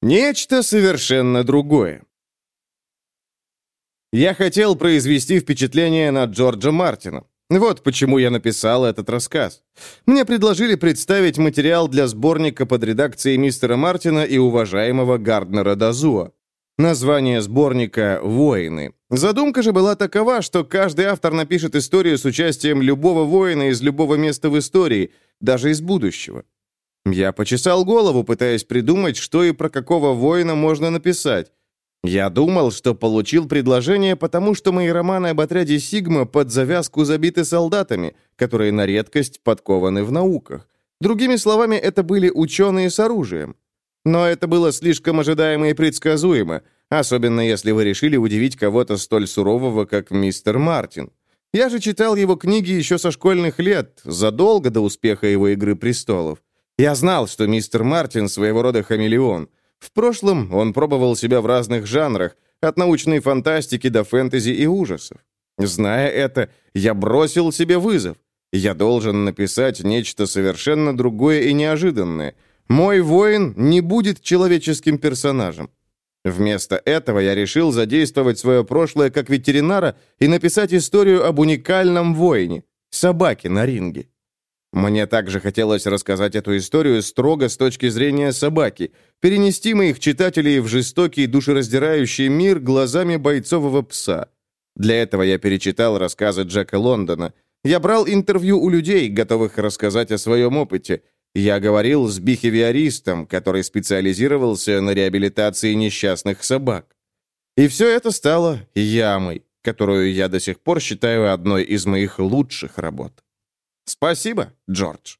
Нечто совершенно другое. Я хотел произвести впечатление на Джорджа Мартина. Вот почему я написал этот рассказ. Мне предложили представить материал для сборника под редакцией мистера Мартина и уважаемого Гарднера Дазуа. Название сборника «Воины». Задумка же была такова, что каждый автор напишет историю с участием любого воина из любого места в истории, даже из будущего. Я почесал голову, пытаясь придумать, что и про какого воина можно написать. Я думал, что получил предложение, потому что мои романы об отряде «Сигма» под завязку забиты солдатами, которые на редкость подкованы в науках. Другими словами, это были ученые с оружием. Но это было слишком ожидаемо и предсказуемо, особенно если вы решили удивить кого-то столь сурового, как мистер Мартин. Я же читал его книги еще со школьных лет, задолго до успеха его «Игры престолов». Я знал, что мистер Мартин своего рода хамелеон. В прошлом он пробовал себя в разных жанрах, от научной фантастики до фэнтези и ужасов. Зная это, я бросил себе вызов. Я должен написать нечто совершенно другое и неожиданное. Мой воин не будет человеческим персонажем. Вместо этого я решил задействовать свое прошлое как ветеринара и написать историю об уникальном воине – собаке на ринге. Мне также хотелось рассказать эту историю строго с точки зрения собаки, перенести моих читателей в жестокий душераздирающий мир глазами бойцового пса. Для этого я перечитал рассказы Джека Лондона. Я брал интервью у людей, готовых рассказать о своем опыте. Я говорил с бихевиористом, который специализировался на реабилитации несчастных собак. И все это стало ямой, которую я до сих пор считаю одной из моих лучших работ. Спасибо, Джордж.